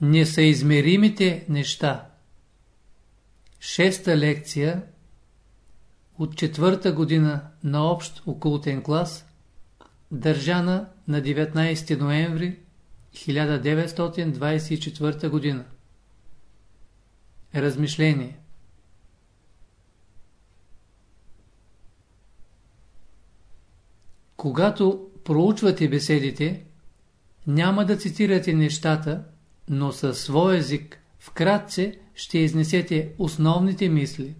Несъизмеримите неща Шеста лекция от четвърта година на общ окултен клас, държана на 19 ноември 1924 година. Размишление Когато проучвате беседите, няма да цитирате нещата, но със свой език вкратце ще изнесете основните мисли.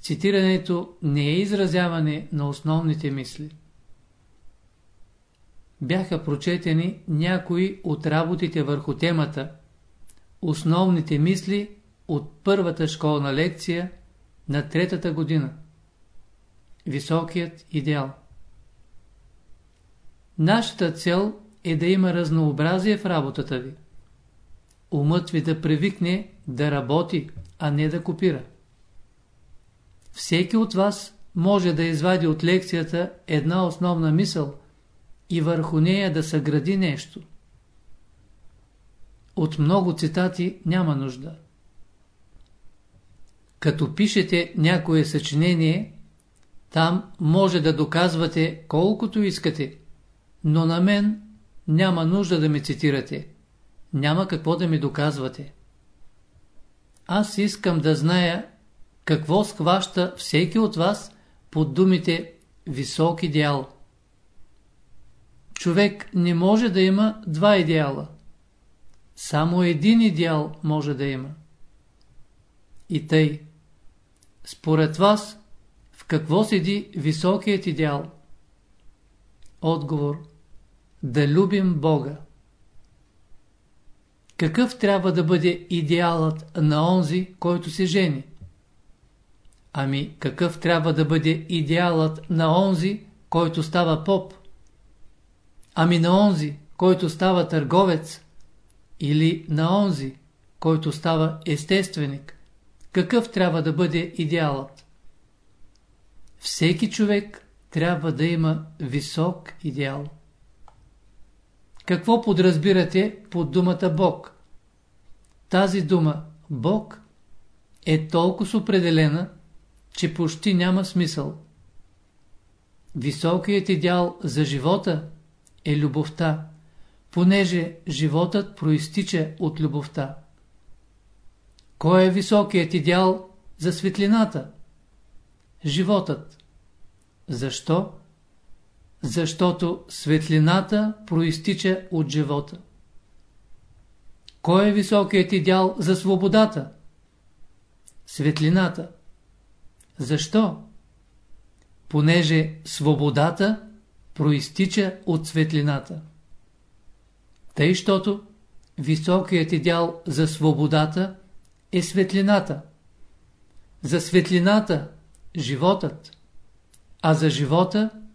Цитирането не е изразяване на основните мисли. Бяха прочетени някои от работите върху темата Основните мисли от първата школна лекция на третата година. Високият идеал. Нашата цел е да има разнообразие в работата ви. Умът ви да привикне да работи, а не да копира. Всеки от вас може да извади от лекцията една основна мисъл и върху нея да съгради нещо. От много цитати няма нужда. Като пишете някое съчинение, там може да доказвате колкото искате, но на мен няма нужда да ме цитирате. Няма какво да ми доказвате. Аз искам да зная какво схваща всеки от вас под думите висок идеал. Човек не може да има два идеала. Само един идеал може да има. И тъй. Според вас, в какво седи високият идеал? Отговор. Да любим Бога. Какъв трябва да бъде идеалът на онзи, който се жени? Ами какъв трябва да бъде идеалът на онзи, който става поп? Ами на онзи, който става търговец? Или на онзи, който става естественик? Какъв трябва да бъде идеалът? Всеки човек трябва да има висок идеал. Какво подразбирате под думата Бог? Тази дума Бог е толкова определена, че почти няма смисъл. Високият идеал за живота е любовта, понеже животът проистича от любовта. Кой е високият идеал за светлината? Животът. Защо? Защото светлината проистича от живота. Кой е високият идеал за свободата? Светлината. Защо? Понеже свободата проистича от светлината. Тъй, щото високият идеал за свободата е светлината. За светлината – животът, а за живота –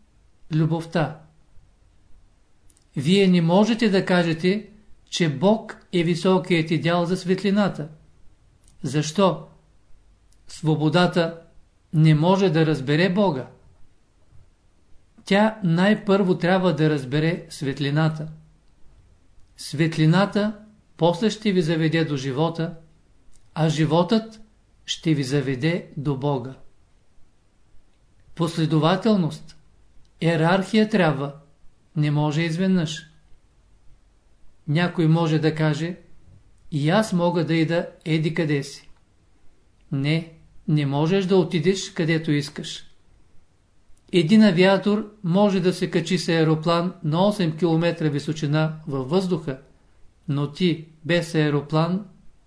любовта. Вие не можете да кажете, че Бог е високият идеал за светлината. Защо? Свободата не може да разбере Бога. Тя най-първо трябва да разбере светлината. Светлината после ще ви заведе до живота, а животът ще ви заведе до Бога. Последователност, ерархия трябва, не може изведнъж. Някой може да каже, и аз мога да ида еди къде си. Не, не можеш да отидеш където искаш. Един авиатор може да се качи с аероплан на 8 км височина във въздуха, но ти без аероплан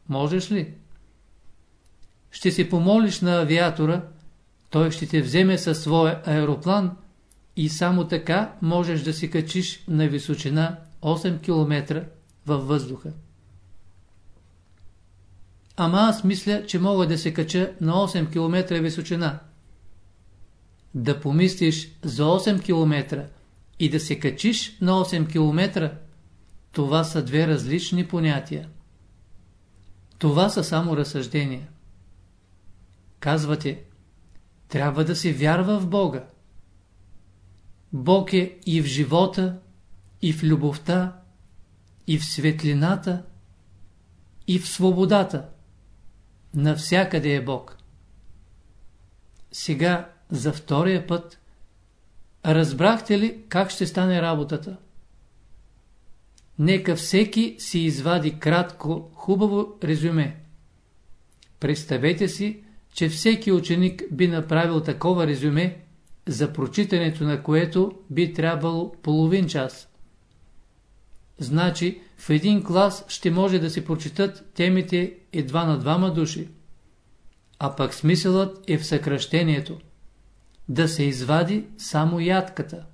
можеш ли? Ще си помолиш на авиатора, той ще те вземе със своя аероплан и само така можеш да се качиш на височина 8 км във въздуха. Ама аз мисля, че мога да се кача на 8 км височина. Да помислиш за 8 км и да се качиш на 8 км, това са две различни понятия. Това са само разсъждения. Казвате, трябва да се вярва в Бога. Бог е и в живота, и в любовта, и в светлината, и в свободата. Навсякъде е Бог. Сега, за втория път, разбрахте ли как ще стане работата? Нека всеки си извади кратко, хубаво резюме. Представете си, че всеки ученик би направил такова резюме, за прочитането на което би трябвало половин час. Значи, в един клас ще може да се прочитат темите едва на двама души. А пък смисълът е в съкръщението. Да се извади само ядката.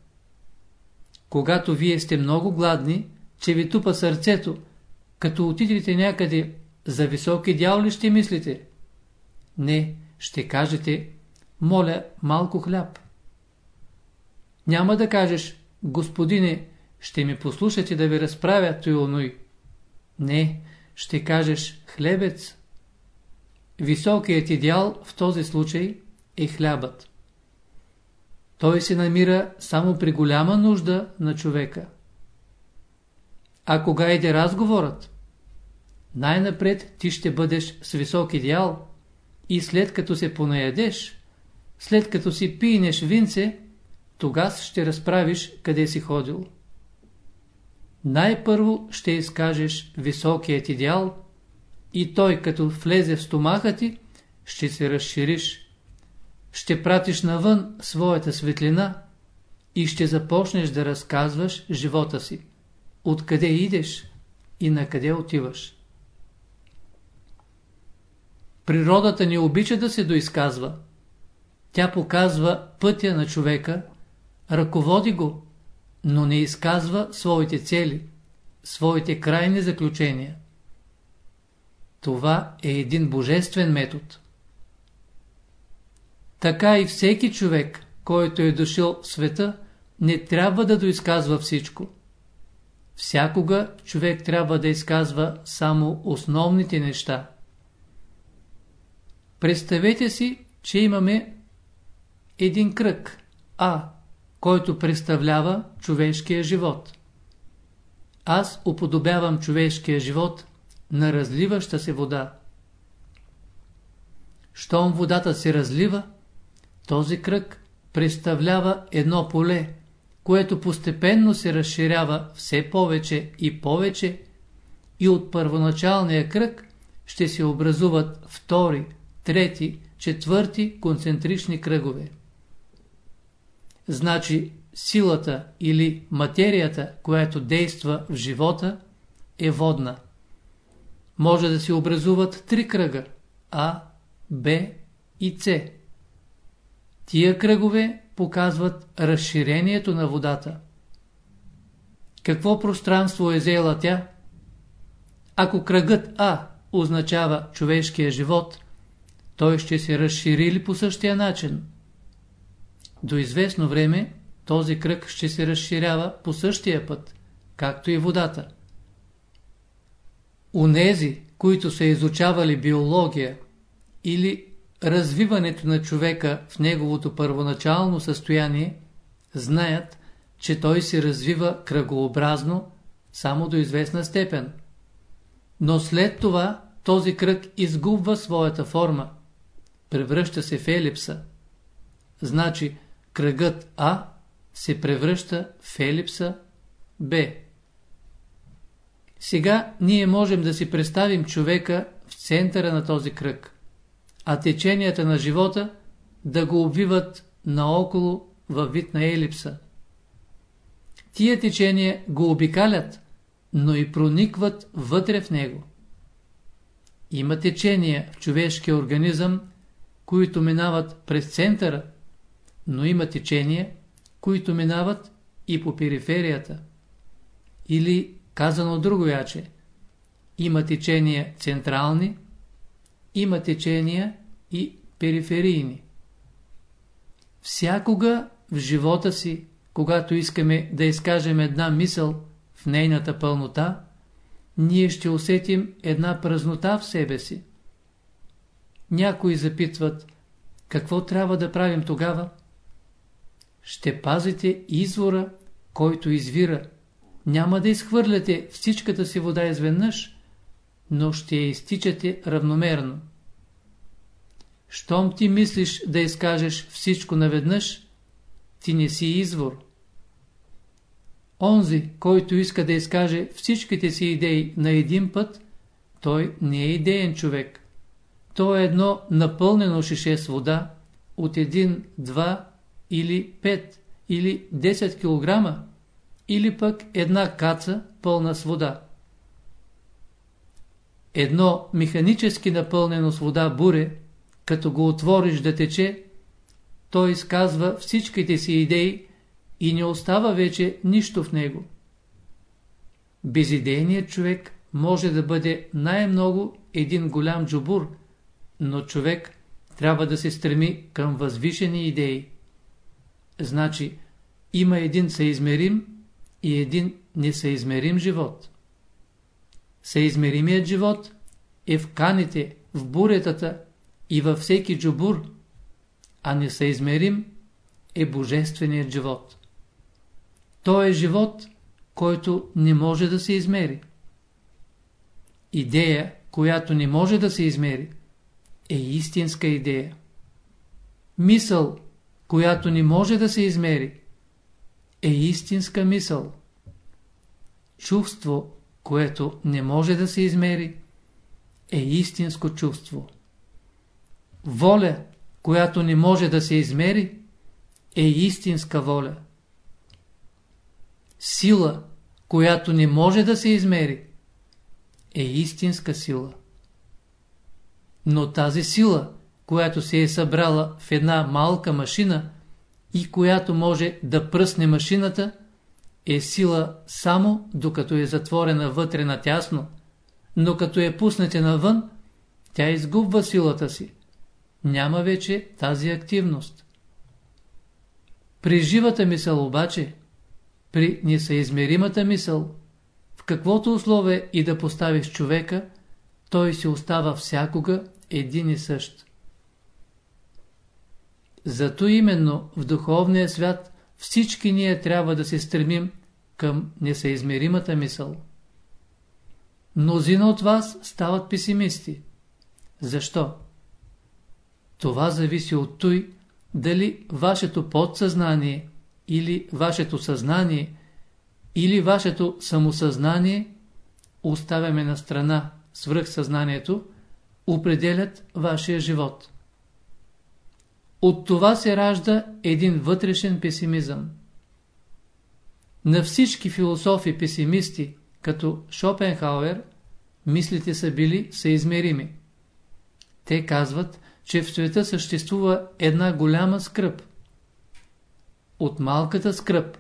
Когато вие сте много гладни, че ви тупа сърцето, като отидете някъде, за висок идеал ли ще мислите? Не, ще кажете, моля малко хляб. Няма да кажеш, господине, ще ми послушате да ви разправя той онуй. Не, ще кажеш хлебец. Високият идеал в този случай е хлябът. Той се намира само при голяма нужда на човека. А кога иде разговорът? Най-напред ти ще бъдеш с висок идеал и след като се понаядеш, след като си пинеш винце, тогава ще разправиш къде си ходил. Най-първо ще изкажеш високият идеал и той като влезе в стомаха ти, ще се разшириш. Ще пратиш навън своята светлина и ще започнеш да разказваш живота си. Откъде идеш и на къде отиваш. Природата не обича да се доизказва. Тя показва пътя на човека, ръководи го, но не изказва своите цели, своите крайни заключения. Това е един божествен метод. Така и всеки човек, който е дошъл в света, не трябва да доизказва всичко. Всякога човек трябва да изказва само основните неща. Представете си, че имаме един кръг А, който представлява човешкия живот. Аз уподобявам човешкия живот на разливаща се вода. Щом водата се разлива, този кръг представлява едно поле, което постепенно се разширява все повече и повече и от първоначалния кръг ще се образуват втори, трети, четвърти концентрични кръгове. Значи силата или материята, която действа в живота, е водна. Може да се образуват три кръга А, Б и С. Тия кръгове показват разширението на водата. Какво пространство е взела тя? Ако кръгът А означава човешкия живот, той ще се разшири ли по същия начин? До известно време този кръг ще се разширява по същия път, както и водата. Унези, които са изучавали биология или развиването на човека в неговото първоначално състояние, знаят, че той се развива кръгообразно само до известна степен. Но след това този кръг изгубва своята форма, превръща се в елипса. Значи кръгът А се превръща в елипса Б. Сега ние можем да си представим човека в центъра на този кръг, а теченията на живота да го обвиват наоколо във вид на елипса. Тия течения го обикалят, но и проникват вътре в него. Има течения в човешкия организъм, които минават през центъра, но има течения, които минават и по периферията. Или, казано друго яче, има течения централни, има течения и периферийни. Всякога в живота си, когато искаме да изкажем една мисъл в нейната пълнота, ние ще усетим една празнота в себе си. Някои запитват, какво трябва да правим тогава? Ще пазите извора, който извира. Няма да изхвърляте всичката си вода изведнъж, но ще я изтичате равномерно. Щом ти мислиш да изкажеш всичко наведнъж, ти не си извор. Онзи, който иска да изкаже всичките си идеи на един път, той не е идеен човек. То е едно напълнено шише с вода от 1, 2 или 5 или 10 кг или пък една каца пълна с вода. Едно механически напълнено с вода буре, като го отвориш да тече, той изказва всичките си идеи и не остава вече нищо в него. Безидейният човек може да бъде най-много един голям джубур, но човек трябва да се стреми към възвишени идеи. Значи, има един съизмерим и един несъизмерим живот. Съизмеримият живот е в каните, в буретата и във всеки джубур, а несъизмерим е божественият живот. То е живот, който не може да се измери. Идея, която не може да се измери, е истинска идея. Мисъл, която не може да се измери, е истинска мисъл. Чувство, което не може да се измери, е истинско чувство. Воля, която не може да се измери, е истинска воля. Сила, която не може да се измери, е истинска сила. Но тази сила, която се е събрала в една малка машина и която може да пръсне машината, е сила само докато е затворена вътре на тясно, но като е пуснете навън, тя изгубва силата си. Няма вече тази активност. При живата мисъл обаче, при несъизмеримата мисъл, в каквото условие и да поставиш човека, той си остава всякога един и същ. Зато именно в духовния свят всички ние трябва да се стремим към несъизмеримата мисъл. Мнозина от вас стават песимисти. Защо? Това зависи от той, дали вашето подсъзнание или вашето съзнание или вашето самосъзнание оставяме на страна свръхсъзнанието, определят вашия живот. От това се ражда един вътрешен песимизъм. На всички философи песимисти, като Шопенхауер, мислите са били съизмерими. Те казват, че в света съществува една голяма скръп. От малката скръп,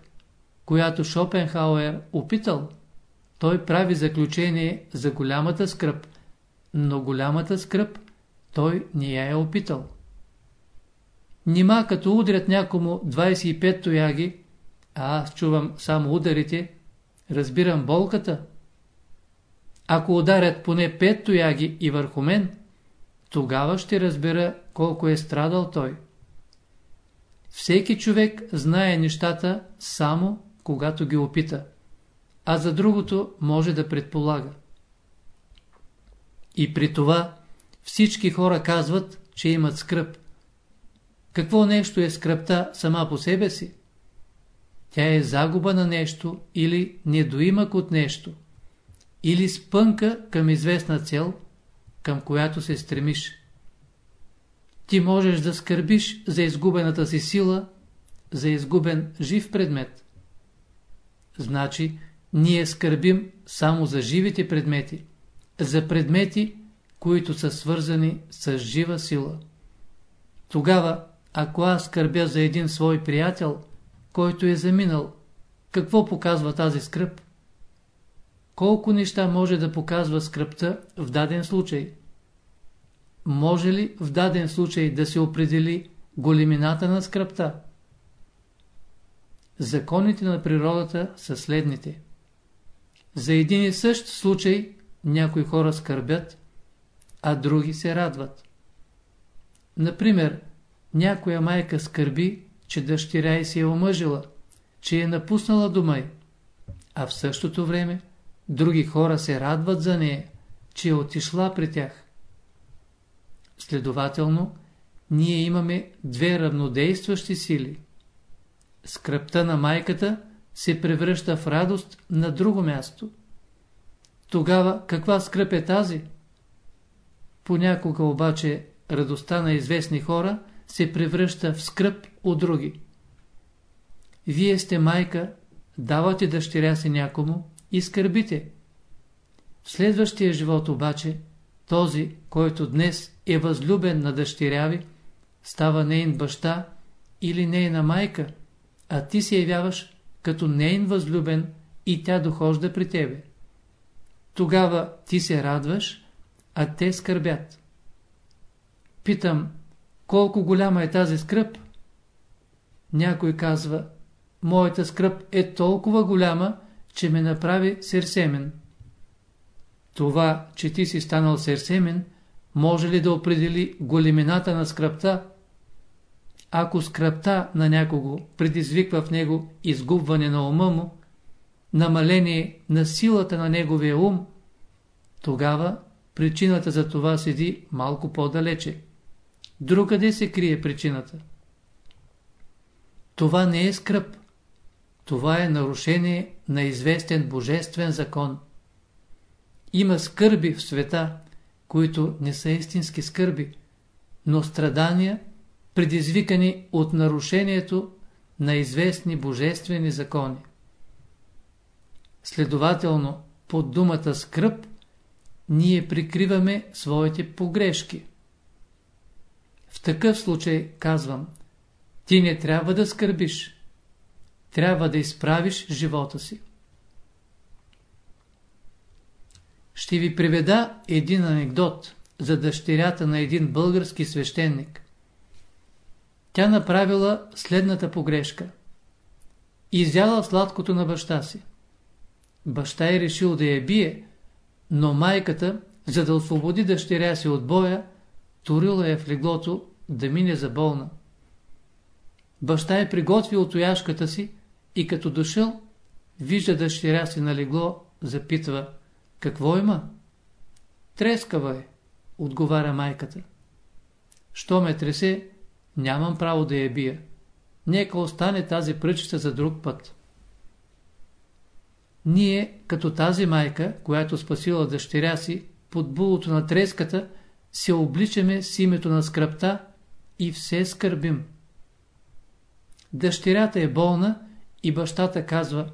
която Шопенхауер опитал, той прави заключение за голямата скръп, но голямата скръп той не я е опитал. Нима като удрят някому 25 тояги, а аз чувам само ударите, разбирам болката. Ако ударят поне 5 тояги и върху мен, тогава ще разбера колко е страдал той. Всеки човек знае нещата само когато ги опита, а за другото може да предполага. И при това всички хора казват, че имат скръп. Какво нещо е скръпта сама по себе си? Тя е загуба на нещо или недоимък от нещо, или спънка към известна цел, към която се стремиш. Ти можеш да скърбиш за изгубената си сила, за изгубен жив предмет. Значи, ние скърбим само за живите предмети, за предмети, които са свързани с жива сила. Тогава, ако аз скърбя за един свой приятел, който е заминал, какво показва тази скръп? Колко неща може да показва скръпта в даден случай? Може ли в даден случай да се определи големината на скръпта? Законите на природата са следните. За един и същ случай някои хора скърбят, а други се радват. Например, някоя майка скърби, че дъщеря й се е омъжила, че е напуснала дома й, а в същото време други хора се радват за нея, че е отишла при тях. Следователно, ние имаме две равнодействащи сили. Скръпта на майката се превръща в радост на друго място. Тогава каква скръп е тази? Понякога обаче радостта на известни хора се превръща в скръп от други. Вие сте майка, давате дъщеря си някому и скърбите. В следващия живот обаче, този, който днес е възлюбен на дъщеря ви, става нейн баща или нейна майка, а ти се явяваш като нейн възлюбен и тя дохожда при тебе. Тогава ти се радваш, а те скърбят. Питам, колко голяма е тази скръп? Някой казва, моята скръп е толкова голяма, че ме направи серсемен. Това, че ти си станал серсемен, може ли да определи големината на скръпта? Ако скръпта на някого предизвиква в него изгубване на ума му, намаление на силата на неговия ум, тогава причината за това седи малко по-далече. Другаде се крие причината. Това не е скръп. Това е нарушение на известен божествен закон. Има скърби в света, които не са истински скърби, но страдания, предизвикани от нарушението на известни божествени закони. Следователно, под думата скръп, ние прикриваме своите погрешки. В такъв случай, казвам, ти не трябва да скърбиш, трябва да изправиш живота си. Ще ви приведа един анекдот за дъщерята на един български свещеник. Тя направила следната погрешка. Изяла сладкото на баща си. Баща е решил да я бие, но майката, за да освободи дъщеря си от боя, турила я в леглото да мине за болна. Баща е приготвил тояшката си и като дошъл, вижда дъщеря си на легло, запитва какво има? Трескава е, отговаря майката. Що ме тресе, нямам право да я бия. Нека остане тази пръчица за друг път. Ние, като тази майка, която спасила дъщеря си, под булото на треската, се обличаме с името на скръпта и все скърбим. Дъщерята е болна и бащата казва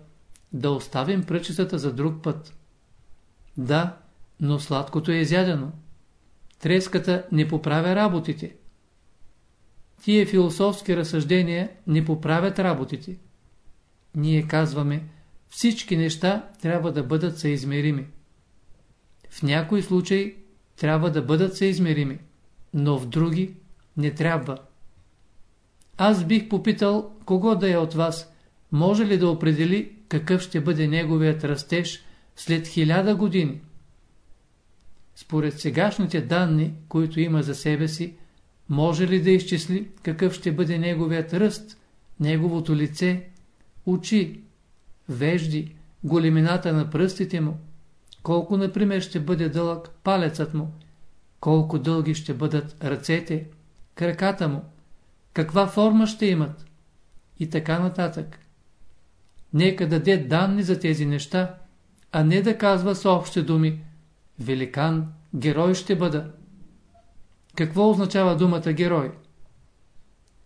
да оставим пръчицата за друг път. Да, но сладкото е изядено. Треската не поправя работите. Тие философски разсъждения не поправят работите. Ние казваме, всички неща трябва да бъдат съизмерими. В някои случаи трябва да бъдат съизмерими, но в други не трябва. Аз бих попитал кого да е от вас, може ли да определи какъв ще бъде неговият растеж след хиляда години. Според сегашните данни, които има за себе си, може ли да изчисли какъв ще бъде неговият ръст, неговото лице, очи, вежди, големината на пръстите му, колко, например, ще бъде дълъг палецът му, колко дълги ще бъдат ръцете, краката му, каква форма ще имат и така нататък. Нека даде данни за тези неща, а не да казва с общи думи «Великан, герой ще бъда». Какво означава думата герой?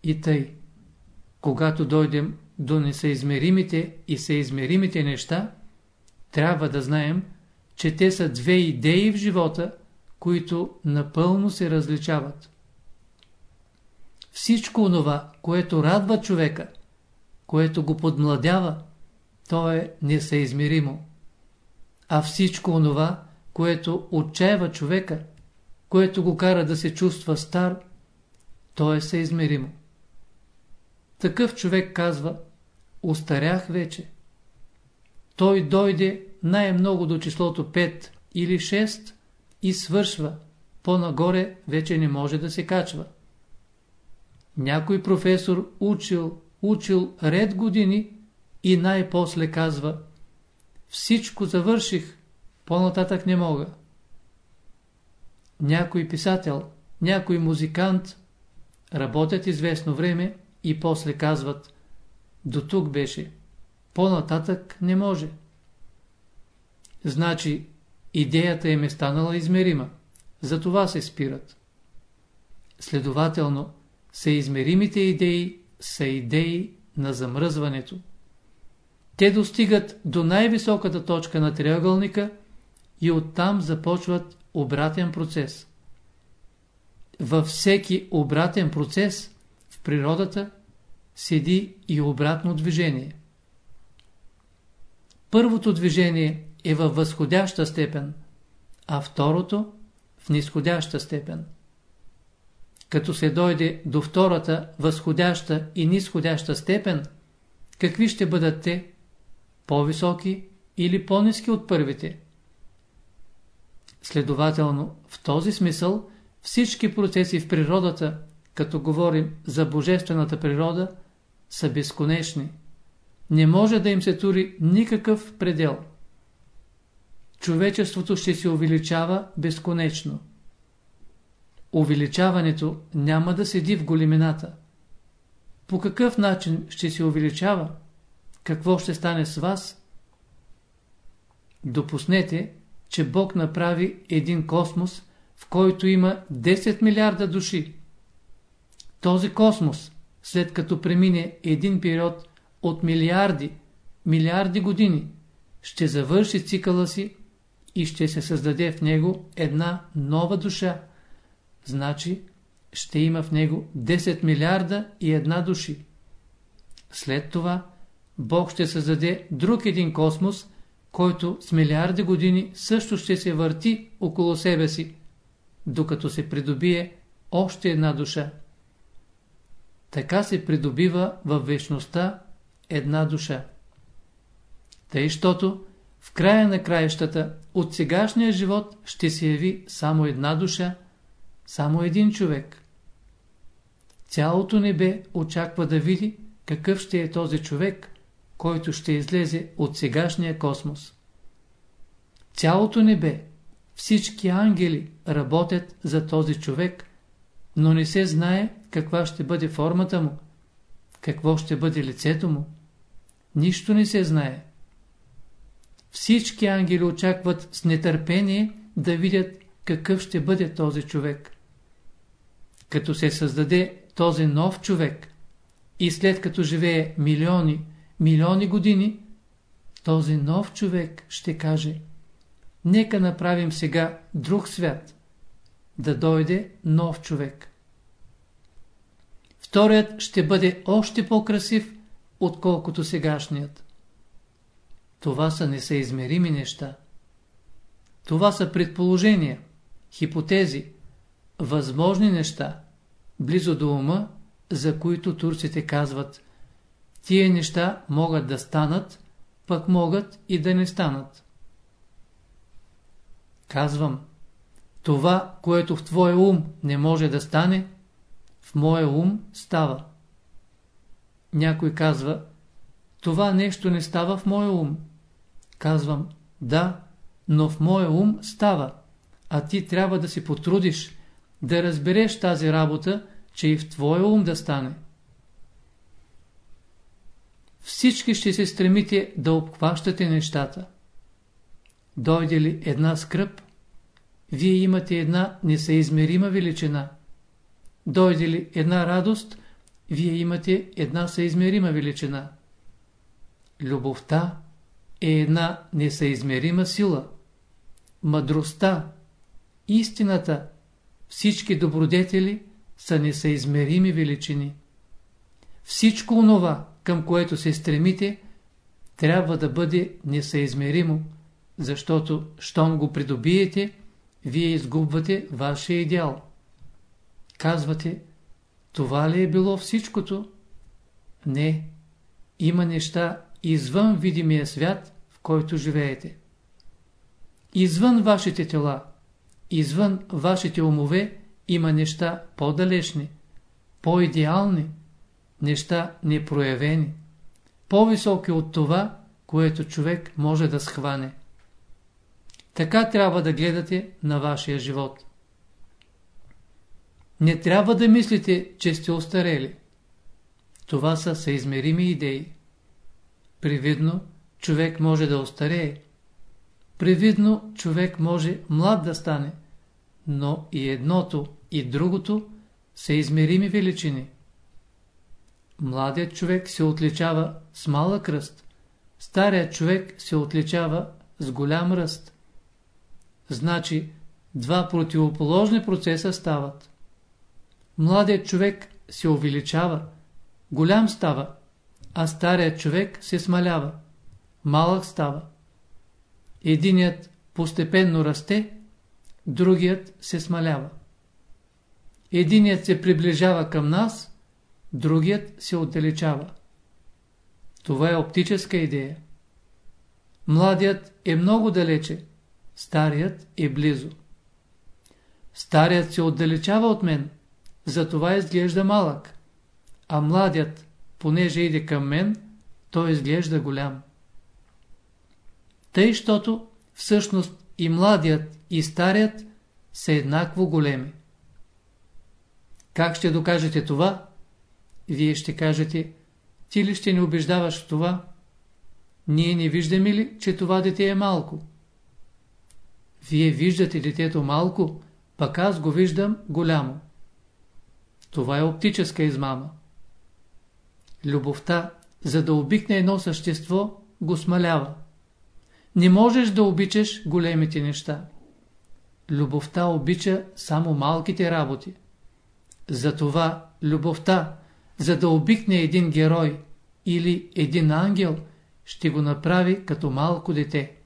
И тъй, когато дойдем до несъизмеримите и съизмеримите неща, трябва да знаем, че те са две идеи в живота, които напълно се различават. Всичко онова, което радва човека, което го подмладява, то е несъизмеримо. А всичко онова, което отчаива човека, което го кара да се чувства стар, то е съизмеримо. Такъв човек казва, устарях вече. Той дойде най-много до числото 5 или 6 и свършва, по-нагоре вече не може да се качва. Някой професор учил, учил ред години и най-после казва Всичко завърших, по-нататък не мога. някой писател, някой музикант работят известно време и после казват до тук беше, по-нататък не може. Значи идеята им е станала измерима, затова се спират. Следователно, съизмеримите идеи са идеи на замръзването. Те достигат до най-високата точка на триъгълника и оттам започват обратен процес. Във всеки обратен процес в природата седи и обратно движение. Първото движение е във възходяща степен, а второто в нисходяща степен. Като се дойде до втората възходяща и нисходяща степен, какви ще бъдат те? По-високи или по-низки от първите? Следователно, в този смисъл всички процеси в природата, като говорим за божествената природа, са безконечни. Не може да им се тури никакъв предел. Човечеството ще се увеличава безконечно. Увеличаването няма да седи в големината. По какъв начин ще се увеличава? Какво ще стане с вас? Допуснете, че Бог направи един космос, в който има 10 милиарда души. Този космос, след като премине един период от милиарди, милиарди години, ще завърши цикъла си и ще се създаде в него една нова душа. Значи, ще има в него 10 милиарда и една души. След това, Бог ще създаде друг един космос, който с милиарди години също ще се върти около себе си, докато се придобие още една душа. Така се придобива във вечността една душа. Тъй, щото в края на краищата от сегашния живот ще се яви само една душа, само един човек. Цялото небе очаква да види какъв ще е този човек, който ще излезе от сегашния космос. Цялото небе, всички ангели работят за този човек, но не се знае каква ще бъде формата му, какво ще бъде лицето му. Нищо не се знае. Всички ангели очакват с нетърпение да видят какъв ще бъде този човек. Като се създаде този нов човек и след като живее милиони, милиони години, този нов човек ще каже Нека направим сега друг свят, да дойде нов човек. Вторият ще бъде още по-красив, отколкото сегашният. Това са несъизмерими неща. Това са предположения, хипотези, възможни неща, близо до ума, за които турците казват Тие неща могат да станат, пък могат и да не станат. Казвам, това, което в твоя ум не може да стане, в моя ум става. Някой казва, това нещо не става в моя ум. Казвам, да, но в моя ум става, а ти трябва да си потрудиш, да разбереш тази работа, че и в твоя ум да стане. Всички ще се стремите да обхващате нещата. Дойде ли една скръп, вие имате една несъизмерима величина. Дойде ли една радост, вие имате една съизмерима величина. Любовта е една несъизмерима сила. Мъдростта, истината, всички добродетели са несъизмерими величини. Всичко онова, към което се стремите, трябва да бъде несъизмеримо, защото, щом го придобиете, вие изгубвате вашия идеал. Казвате, това ли е било всичкото? Не, има неща извън видимия свят, в който живеете. Извън вашите тела, извън вашите умове има неща по-далечни, по-идеални, неща непроявени, по-високи от това, което човек може да схване. Така трябва да гледате на вашия живот. Не трябва да мислите, че сте остарели. Това са съизмерими идеи. Привидно, човек може да остарее. Привидно, човек може млад да стане. Но и едното, и другото са измерими величини. Младият човек се отличава с малък ръст. Старият човек се отличава с голям ръст. Значи, два противоположни процеса стават. Младият човек се увеличава, голям става, а старият човек се смалява, малък става. Единият постепенно расте, другият се смалява. Единият се приближава към нас, другият се отдалечава. Това е оптическа идея. Младият е много далече, старият е близо. Старият се отдалечава от мен, затова изглежда малък, а младият, понеже иде към мен, той изглежда голям. Тъй, щото всъщност и младият, и старият са еднакво големи. Как ще докажете това? Вие ще кажете, ти ли ще ни убеждаваш в това? Ние не виждаме ли, че това дете е малко? Вие виждате детето малко, пък аз го виждам голямо. Това е оптическа измама. Любовта, за да обикне едно същество, го смалява. Не можеш да обичаш големите неща. Любовта обича само малките работи. Затова любовта, за да обикне един герой или един ангел, ще го направи като малко дете.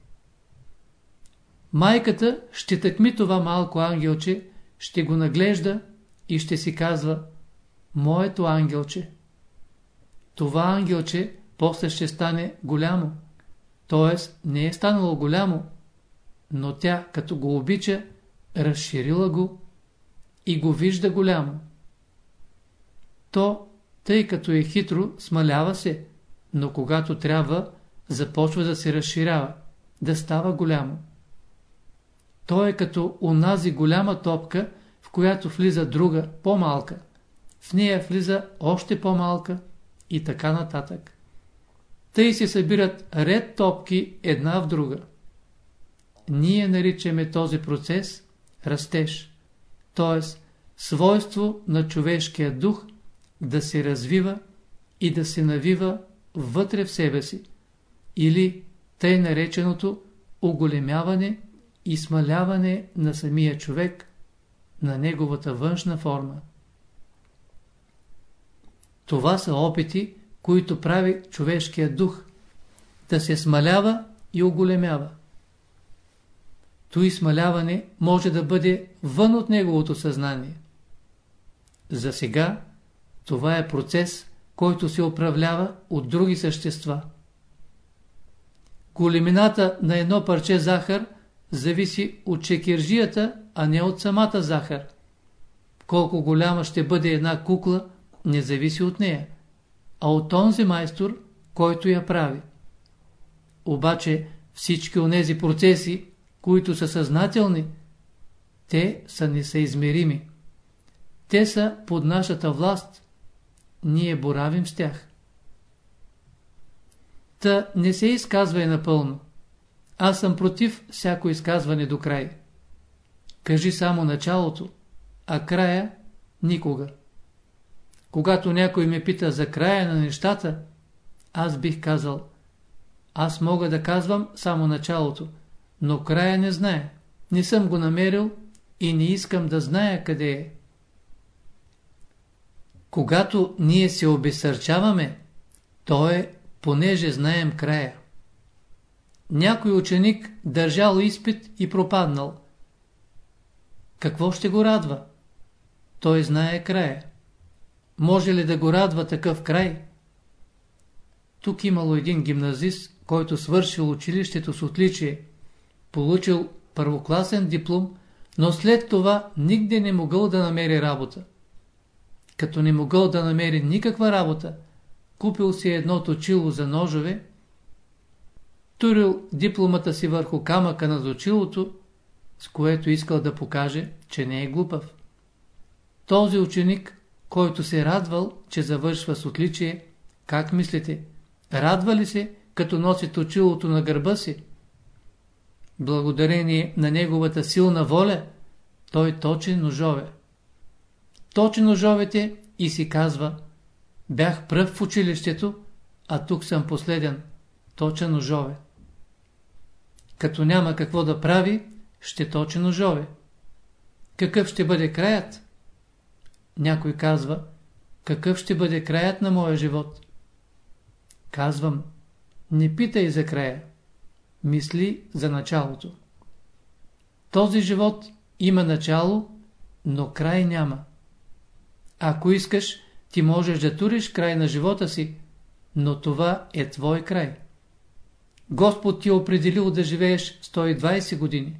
Майката ще тъкми това малко ангелче, ще го наглежда и ще си казва Моето ангелче. Това ангелче после ще стане голямо. Т.е. не е станало голямо, но тя, като го обича, разширила го и го вижда голямо. То, тъй като е хитро, смалява се, но когато трябва, започва да се разширява, да става голямо. То е като унази голяма топка, в която влиза друга, по-малка. В нея влиза още по-малка и така нататък. Тъй се събират ред топки една в друга. Ние наричаме този процес растеж, т.е. свойство на човешкия дух да се развива и да се навива вътре в себе си, или тъй нареченото оголемяване и смаляване на самия човек, на неговата външна форма. Това са опити, които прави човешкият дух, да се смалява и оголемява. Той смаляване може да бъде вън от неговото съзнание. За сега това е процес, който се управлява от други същества. Големината на едно парче захар зависи от чекиржията, а не от самата захар. Колко голяма ще бъде една кукла, не зависи от нея, а от онзи майстор, който я прави. Обаче всички онези процеси, които са съзнателни, те са несъизмерими. Те са под нашата власт. Ние боравим с тях. Та не се изказвай напълно. Аз съм против всяко изказване до край. Кажи само началото, а края никога. Когато някой ме пита за края на нещата, аз бих казал, аз мога да казвам само началото, но края не знае. Не съм го намерил и не искам да зная къде е. Когато ние се обесърчаваме, то е, понеже знаем края. Някой ученик държал изпит и пропаднал. Какво ще го радва? Той знае края. Може ли да го радва такъв край? Тук имало един гимназист, който свършил училището с отличие, получил първокласен диплом, но след това нигде не могъл да намери работа. Като не могъл да намери никаква работа, купил си едно точило за ножове, турил дипломата си върху камъка на точилото, с което искал да покаже, че не е глупав. Този ученик, който се радвал, че завършва с отличие, как мислите, радва ли се, като носи точилото на гърба си? Благодарение на неговата силна воля, той точи ножове. Точи ножовете и си казва, бях пръв в училището, а тук съм последен, точа ножове. Като няма какво да прави, ще точи ножове. Какъв ще бъде краят? Някой казва, какъв ще бъде краят на моя живот? Казвам, не питай за края, мисли за началото. Този живот има начало, но край няма. Ако искаш, ти можеш да туриш край на живота си, но това е твой край. Господ ти е определил да живееш 120 години.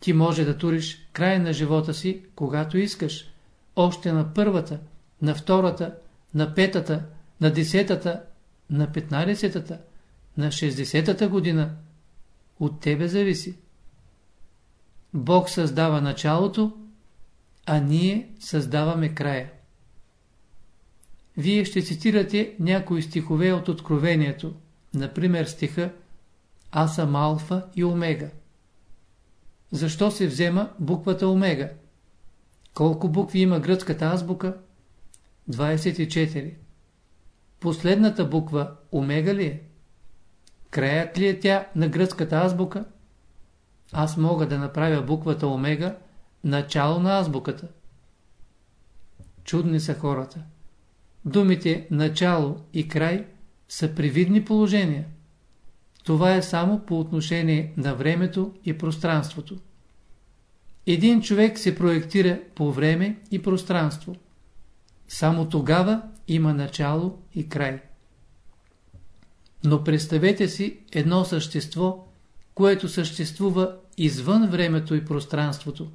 Ти може да туриш край на живота си, когато искаш. Още на първата, на втората, на петата, на десетата, на петнадесетата, на шестдесетата година. От тебе зависи. Бог създава началото, а ние създаваме края. Вие ще цитирате някои стихове от Откровението, например стиха Аз съм алфа и омега. Защо се взема буквата омега? Колко букви има гръцката азбука? 24. Последната буква омега ли е? Краят ли е тя на гръцката азбука? Аз мога да направя буквата омега начало на азбуката. Чудни са хората. Думите начало и край са привидни положения. Това е само по отношение на времето и пространството. Един човек се проектира по време и пространство. Само тогава има начало и край. Но представете си едно същество, което съществува извън времето и пространството.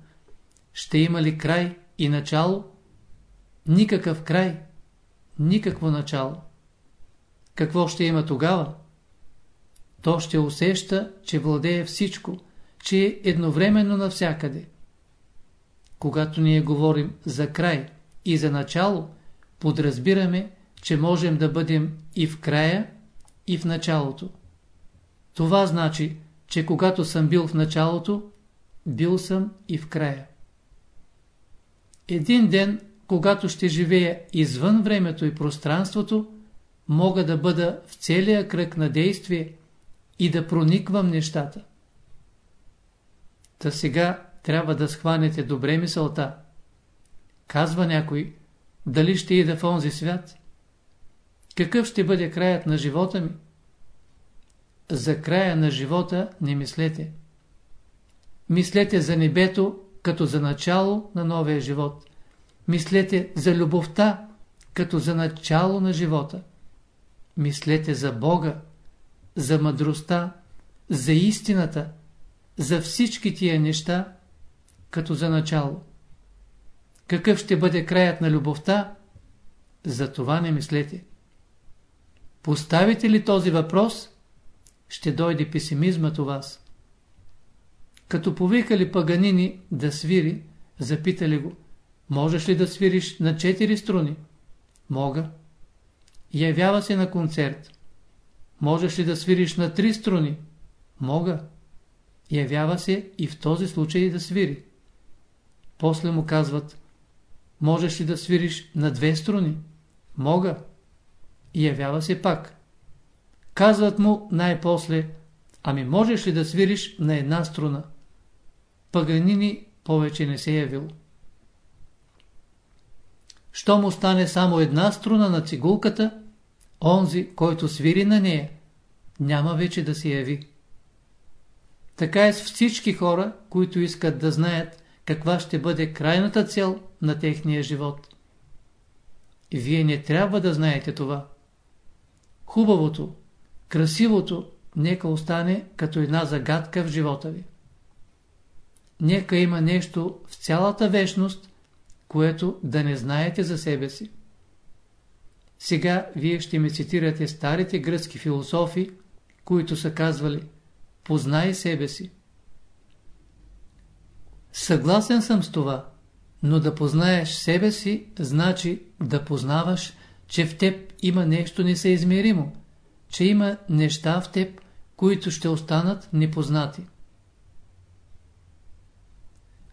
Ще има ли край и начало? Никакъв край, никакво начало. Какво ще има тогава? То ще усеща, че владее всичко, че е едновременно навсякъде. Когато ние говорим за край и за начало, подразбираме, че можем да бъдем и в края, и в началото. Това значи, че когато съм бил в началото, бил съм и в края. Един ден, когато ще живея извън времето и пространството, мога да бъда в целия кръг на действие и да прониквам нещата. Та сега трябва да схванете добре мисълта. Казва някой, дали ще ида в онзи свят? Какъв ще бъде краят на живота ми? За края на живота не мислете. Мислете за небето, като за начало на новия живот. Мислете за любовта, като за начало на живота. Мислете за Бога, за мъдростта, за истината, за всички тия неща, като за начало. Какъв ще бъде краят на любовта? За това не мислете. Поставите ли този въпрос, ще дойде песимизмът у вас. Като повикали паганини да свири, запитали го, можеш ли да свириш на четири струни? Мога. Явява се на концерт. Можеш ли да свириш на три струни? Мога. Явява се и в този случай да свири. После му казват, можеш ли да свириш на две струни? Мога. Явява се пак. Казват му най-после, ами можеш ли да свириш на една струна? Паганини повече не се явил. Щом остане само една струна на цигулката, онзи, който свири на нея, няма вече да се яви. Така е с всички хора, които искат да знаят каква ще бъде крайната цел на техния живот. Вие не трябва да знаете това. Хубавото, красивото, нека остане като една загадка в живота ви. Нека има нещо в цялата вечност, което да не знаете за себе си. Сега вие ще ми цитирате старите гръцки философи, които са казвали «Познай себе си». Съгласен съм с това, Но да познаеш себе си, значи да познаваш, че в теб има нещо несъизмеримо, че има неща в теб, които ще останат непознати.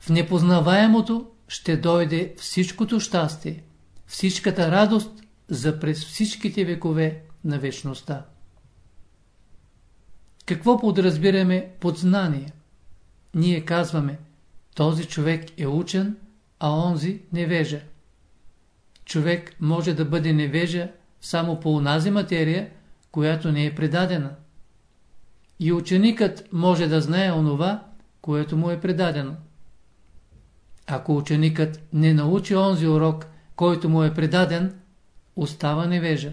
В непознаваемото ще дойде всичкото щастие, всичката радост за през всичките векове на вечността. Какво подразбираме под знание? Ние казваме, този човек е учен, а онзи невежа. Човек може да бъде невежа само по онази материя, която не е предадена. И ученикът може да знае онова, което му е предадено. Ако ученикът не научи онзи урок, който му е предаден, остава невежа.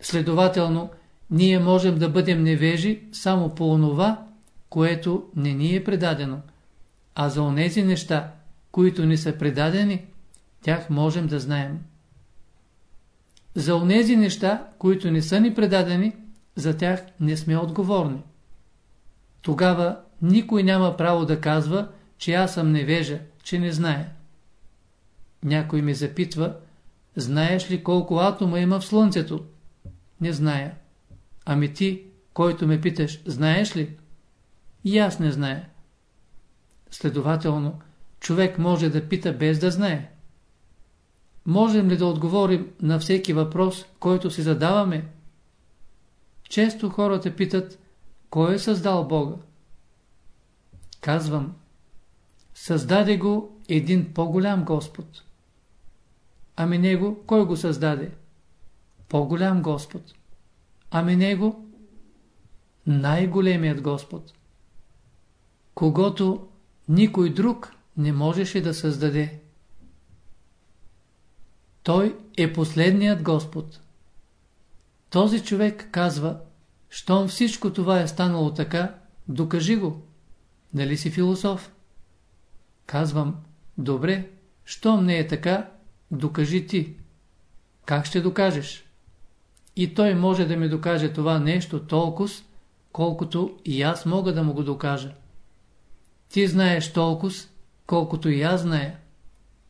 Следователно, ние можем да бъдем невежи само по онова, което не ни е предадено, а за онези неща, които ни са предадени, тях можем да знаем. За онези неща, които не са ни предадени, за тях не сме отговорни. Тогава никой няма право да казва, че аз съм невежа, че не знае. Някой ме запитва, знаеш ли колко атома има в Слънцето? Не зная. Ами ти, който ме питаш, знаеш ли? И аз не зная. Следователно, човек може да пита без да знае. Можем ли да отговорим на всеки въпрос, който си задаваме? Често хората питат, кой е създал Бога? Казвам, създаде го един по-голям Господ. Ами него, кой го създаде? По-голям Господ. Ами него? Най-големият Господ. Когато никой друг не можеше да създаде. Той е последният Господ. Този човек казва, щом всичко това е станало така, докажи го. Нали си философ? Казвам, добре, щом не е така, докажи ти. Как ще докажеш? И той може да ми докаже това нещо толкова, колкото и аз мога да му го докажа. Ти знаеш толкова, колкото и аз зная.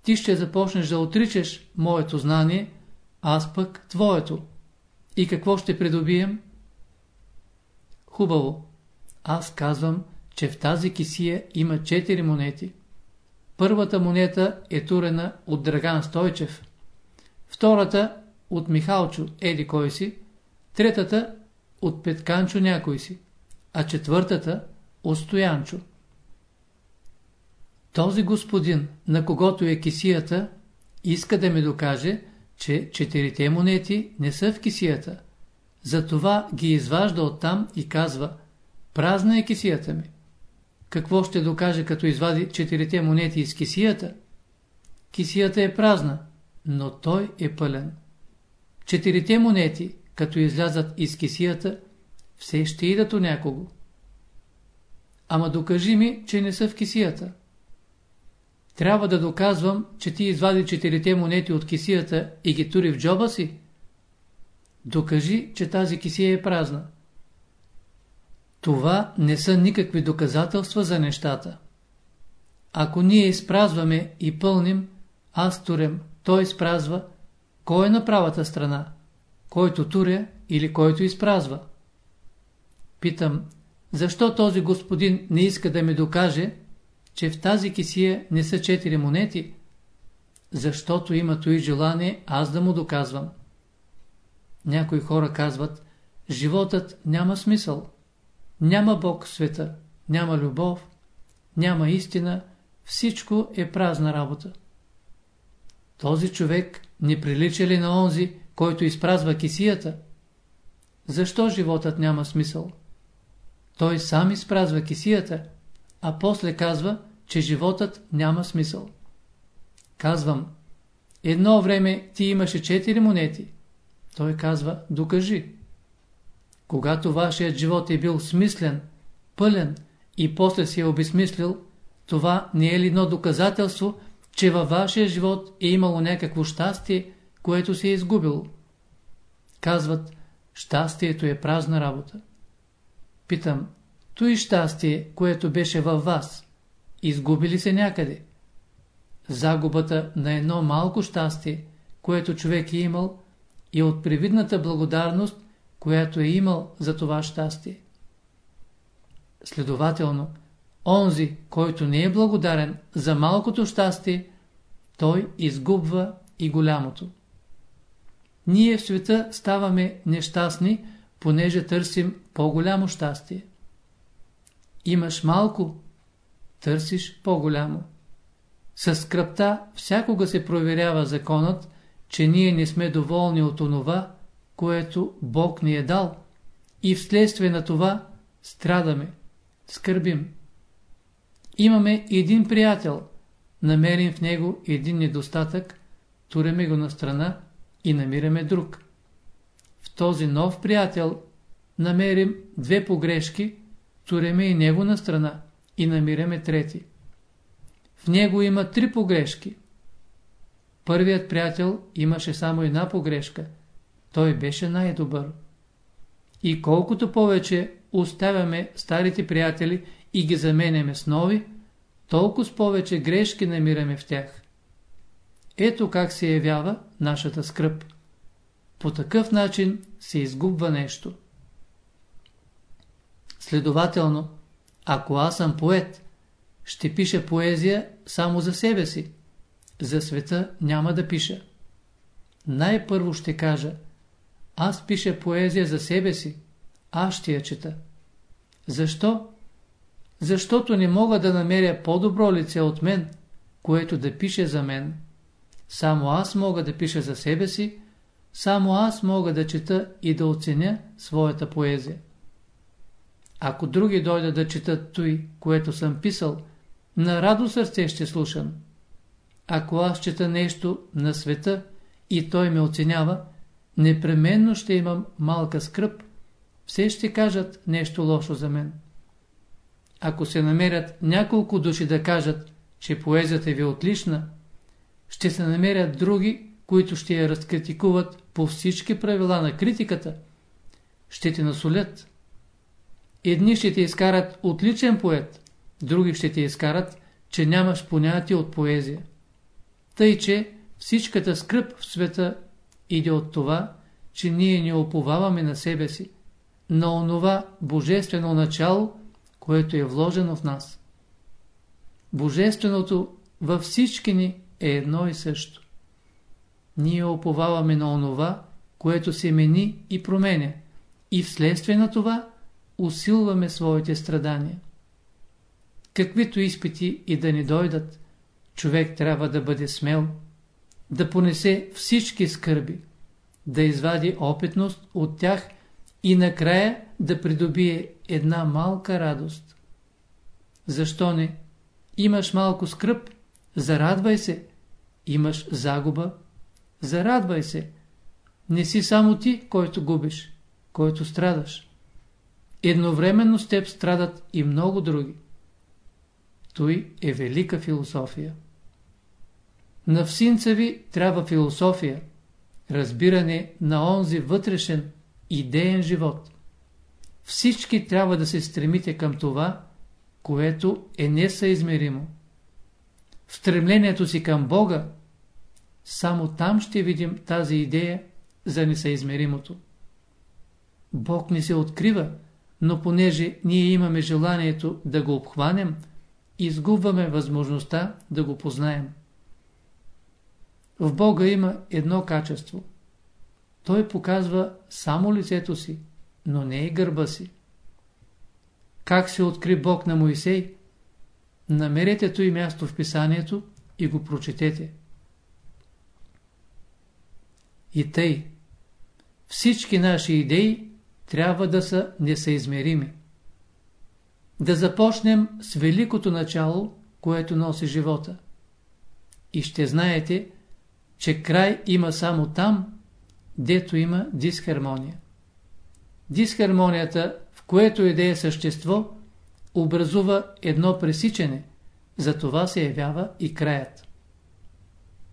Ти ще започнеш да отричаш моето знание, аз пък твоето. И какво ще придобием? Хубаво. Аз казвам, че в тази кисия има четири монети. Първата монета е турена от Драган Стойчев. Втората от Михалчо Еди кой си. Третата от Петканчо някой си. А четвъртата от Стоянчо. Този господин, на когото е кисията, иска да ми докаже, че четирите монети не са в кисията. Затова ги изважда оттам и казва, празна е кисията ми. Какво ще докаже, като извади четирите монети из кисията? Кисията е празна, но той е пълен. Четирите монети, като излязат из кисията, все ще идат у някого. Ама докажи ми, че не са в кисията. Трябва да доказвам, че ти извади четирите монети от кисията и ги тури в джоба си? Докажи, че тази кисия е празна. Това не са никакви доказателства за нещата. Ако ние изпразваме и пълним, аз турем, той изпразва, кой е на правата страна? Който туря или който изпразва? Питам, защо този господин не иска да ми докаже, че в тази кисия не са четири монети? Защото има и желание аз да му доказвам. Някои хора казват, животът няма смисъл. Няма Бог в света, няма любов, няма истина, всичко е празна работа. Този човек не прилича ли на онзи, който изпразва кисията? Защо животът няма смисъл? Той сам изпразва кисията, а после казва, че животът няма смисъл. Казвам, едно време ти имаше четири монети. Той казва, докажи. Когато вашият живот е бил смислен, пълен и после си е обесмислил, това не е ли едно доказателство, че във вашия живот е имало някакво щастие, което се е изгубило? Казват, щастието е празна работа. Питам, той щастие, което беше във вас, изгуби ли се някъде? загубата на едно малко щастие, което човек е имал, и от привидната благодарност, която е имал за това щастие. Следователно, онзи, който не е благодарен за малкото щастие, той изгубва и голямото. Ние в света ставаме нещастни, понеже търсим по-голямо щастие. Имаш малко, търсиш по-голямо. С скръпта всякога се проверява законът, че ние не сме доволни от онова, което Бог ни е дал и вследствие на това страдаме, скърбим. Имаме един приятел, намерим в него един недостатък, туреме го на страна и намираме друг. В този нов приятел намерим две погрешки, туреме и него на страна и намираме трети. В него има три погрешки. Първият приятел имаше само една погрешка. Той беше най-добър. И колкото повече оставяме старите приятели и ги заменяме с нови, толкова повече грешки намираме в тях. Ето как се явява нашата скръп. По такъв начин се изгубва нещо. Следователно, ако аз съм поет, ще пиша поезия само за себе си. За света няма да пиша. Най-първо ще кажа, аз пиша поезия за себе си, аз ще я чета. Защо? Защото не мога да намеря по-добро лице от мен, което да пише за мен. Само аз мога да пиша за себе си, само аз мога да чета и да оценя своята поезия. Ако други дойдат да четат той, което съм писал, на радо сърце ще слушам. Ако аз чета нещо на света и той ме оценява, непременно ще имам малка скръп, все ще кажат нещо лошо за мен. Ако се намерят няколко души да кажат, че поезията ви е отлична, ще се намерят други, които ще я разкритикуват по всички правила на критиката, ще те насолят. Едни ще те изкарат отличен поет, други ще те изкарат, че нямаш понятие от поезия. Тъй, че всичката скръп в света иде от това, че ние не оповаваме на себе си, на онова божествено начало, което е вложено в нас. Божественото във всички ни е едно и също. Ние оповаваме на онова, което се мени и променя, и вследствие на това усилваме своите страдания. Каквито изпити и да ни дойдат, човек трябва да бъде смел, да понесе всички скърби, да извади опитност от тях и накрая да придобие една малка радост. Защо не? Имаш малко скръп, зарадвай се. Имаш загуба, зарадвай се. Не си само ти, който губиш, който страдаш. Едновременно с теб страдат и много други. Той е велика философия. На всинца ви трябва философия, разбиране на онзи вътрешен, идеен живот. Всички трябва да се стремите към това, което е несъизмеримо. В стремлението си към Бога, само там ще видим тази идея за несъизмеримото. Бог ни се открива, но понеже ние имаме желанието да го обхванем, изгубваме възможността да го познаем. В Бога има едно качество. Той показва само лицето си, но не и гърба си. Как се откри Бог на Моисей? Намерете и място в писанието и го прочетете. И тъй, всички наши идеи трябва да са несъизмерими. Да започнем с великото начало, което носи живота. И ще знаете, че край има само там, дето има дисхармония. Дисхармонията, в което идея същество, образува едно пресичане, за това се явява и краят.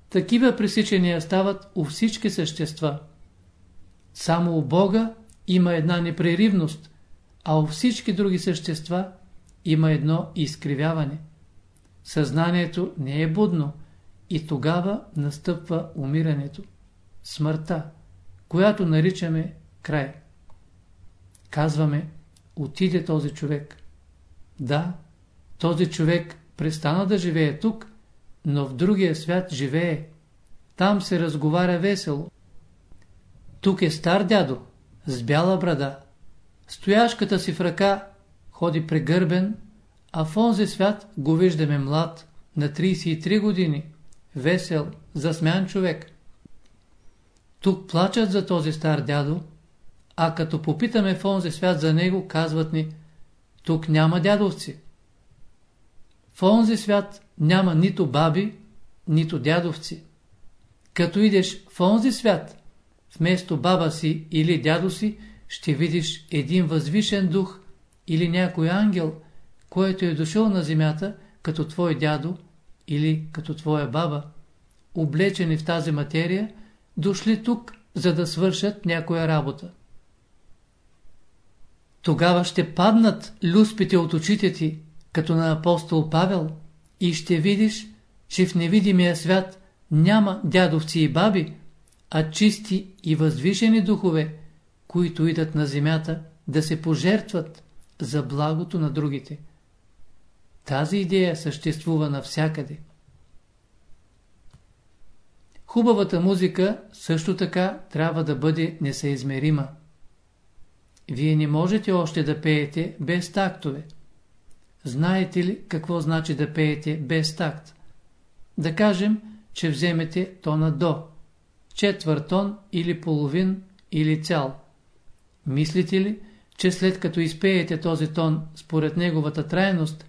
Такива пресичания стават у всички същества. Само у Бога има една непреривност, а у всички други същества има едно изкривяване. Съзнанието не е будно, И тогава настъпва умирането, смъртта, която наричаме край. Казваме, отиде този човек. Да, този човек престана да живее тук, но в другия свят живее. Там се разговаря весело. Тук е стар дядо, с бяла брада. Стояшката си в ръка ходи прегърбен, а в онзи свят го виждаме млад, на 33 години, весел, засмян човек. Тук плачат за този стар дядо, а като попитаме в онзи свят за него, казват ни, тук няма дядовци. В онзи свят няма нито баби, нито дядовци. Като идеш в онзи свят, вместо баба си или дядо си, ще видиш един възвишен дух или някой ангел, който е дошъл на земята като твой дядо или като твоя баба, облечени в тази материя, дошли тук, за да свършат някоя работа. Тогава ще паднат люспите от очите ти, като на апостол Павел, и ще видиш, че в невидимия свят няма дядовци и баби, а чисти и възвишени духове, които идат на земята да се пожертват за благото на другите. Тази идея съществува навсякъде. Хубавата музика също така трябва да бъде несъизмерима. Вие не можете още да пеете без тактове. Знаете ли какво значи да пеете без такт? Да кажем, че вземете тона до, четвърт тон или половин или цял. Мислите ли, че след като изпеете този тон според неговата трайност,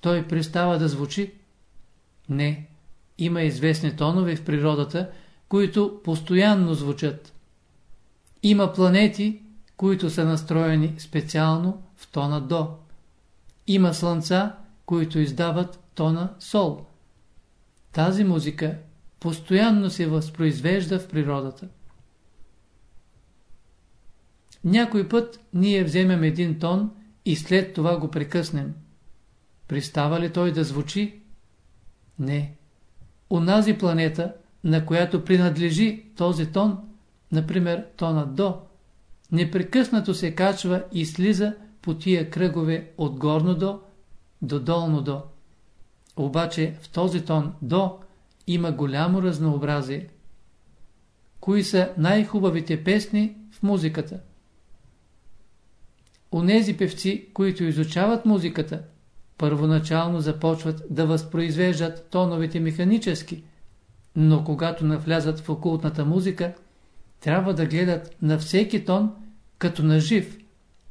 той пристава да звучи? Не, има известни тонове в природата, които постоянно звучат. Има планети, които са настроени специално в тона до. Има слънца, които издават тона сол. Тази музика постоянно се възпроизвежда в природата. Някой път ние вземем един тон и след това го прекъснем. Пристава ли той да звучи? Не. Унази планета, на която принадлежи този тон, например тона до, непрекъснато се качва и слиза по тия кръгове от горно до до долно до. Обаче в този тон до има голямо разнообразие. Кои са най-хубавите песни в музиката? Онези певци, които изучават музиката, първоначално започват да възпроизвеждат тоновете механически, но когато навлязат в окултната музика, трябва да гледат на всеки тон като на жив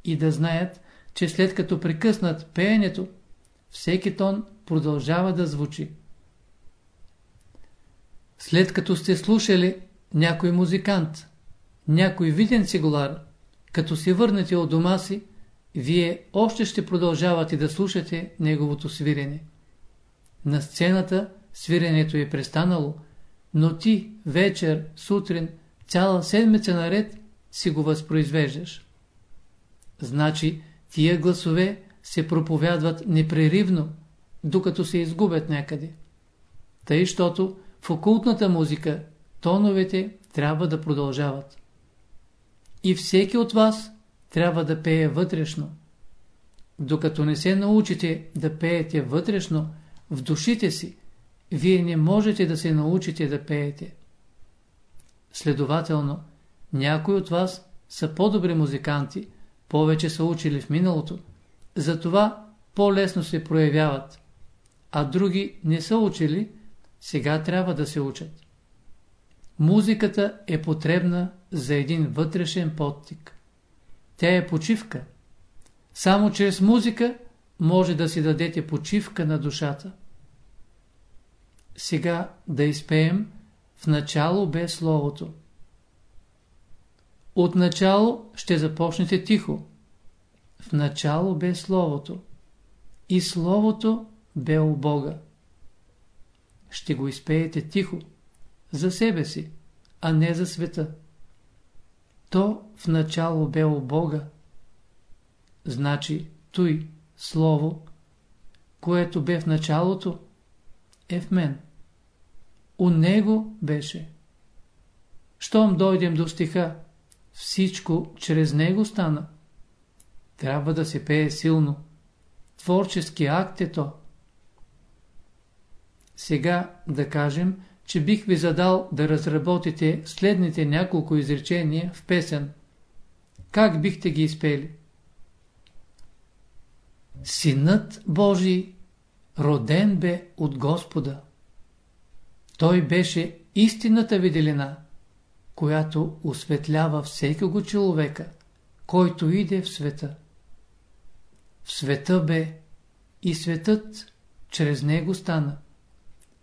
и да знаят, че след като прекъснат пеенето, всеки тон продължава да звучи. След като сте слушали някой музикант, някой виден цигулар, като се върнете от дома си, вие още ще продължавате да слушате неговото свирене. На сцената свиренето е престанало, но ти вечер, сутрин, цяла седмица наред си го възпроизвеждаш. Значи тия гласове се проповядват непреривно, докато се изгубят някъде. Тъй, щото в окултната музика тоновете трябва да продължават. И всеки от вас трябва да пее вътрешно. Докато не се научите да пеете вътрешно, в душите си, вие не можете да се научите да пеете. Следователно, някои от вас са по-добри музиканти, повече са учили в миналото, затова по-лесно се проявяват, а други не са учили, сега трябва да се учат. Музиката е потребна за един вътрешен подтик. Тя е почивка. Само чрез музика може да си дадете почивка на душата. Сега да изпеем в начало без словото. От начало ще започнете тихо. В начало бе Словото. И Словото бе у Бога. Ще го изпеете тихо, за себе си, а не за света. То в начало бе у Бога. Значи, той, Слово, което бе в началото, е в мен. у него беше. Щом дойдем до стиха, всичко чрез него стана. Трябва да се пее силно. Творчески акт е то. Сега да кажем, че бих ви задал да разработите следните няколко изречения в песен. Как бихте ги изпели? Синът Божий роден бе от Господа. Той беше истината виделина, която осветлява всекого човека, който иде в света. В света бе и светът чрез него стана,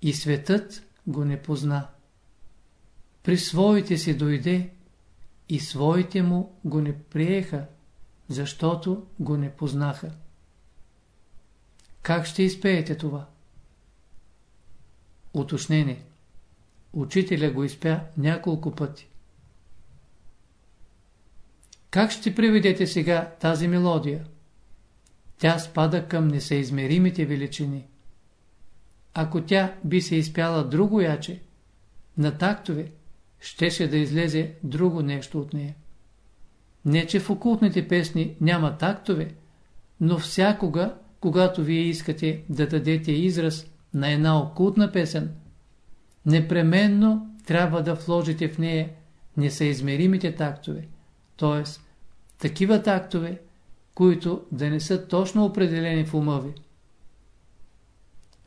и светът го не позна. При своите си дойде и своите му го не приеха, защото го не познаха. Как ще изпеете това? Уточнение. Учителя го изпя няколко пъти. Как ще приведете сега тази мелодия? Тя спада към несъизмеримите величини. Ако тя би се изпяла друго яче, на тактове, щеше да излезе друго нещо от нея. Не, че в окултните песни няма тактове, но всякога, когато вие искате да дадете израз на една окултна песен, непременно трябва да вложите в нея несъизмеримите тактове, т.е. такива тактове, които да не са точно определени в ума ви.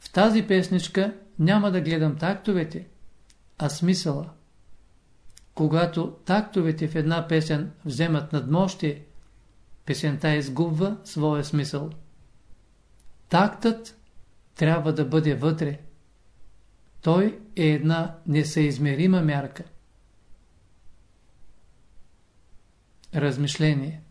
В тази песничка няма да гледам тактовете, а смисъла. Когато тактовете в една песен вземат надмощие, песента изгубва своя смисъл. Тактът трябва да бъде вътре. Той е една несъизмерима мярка. Размишление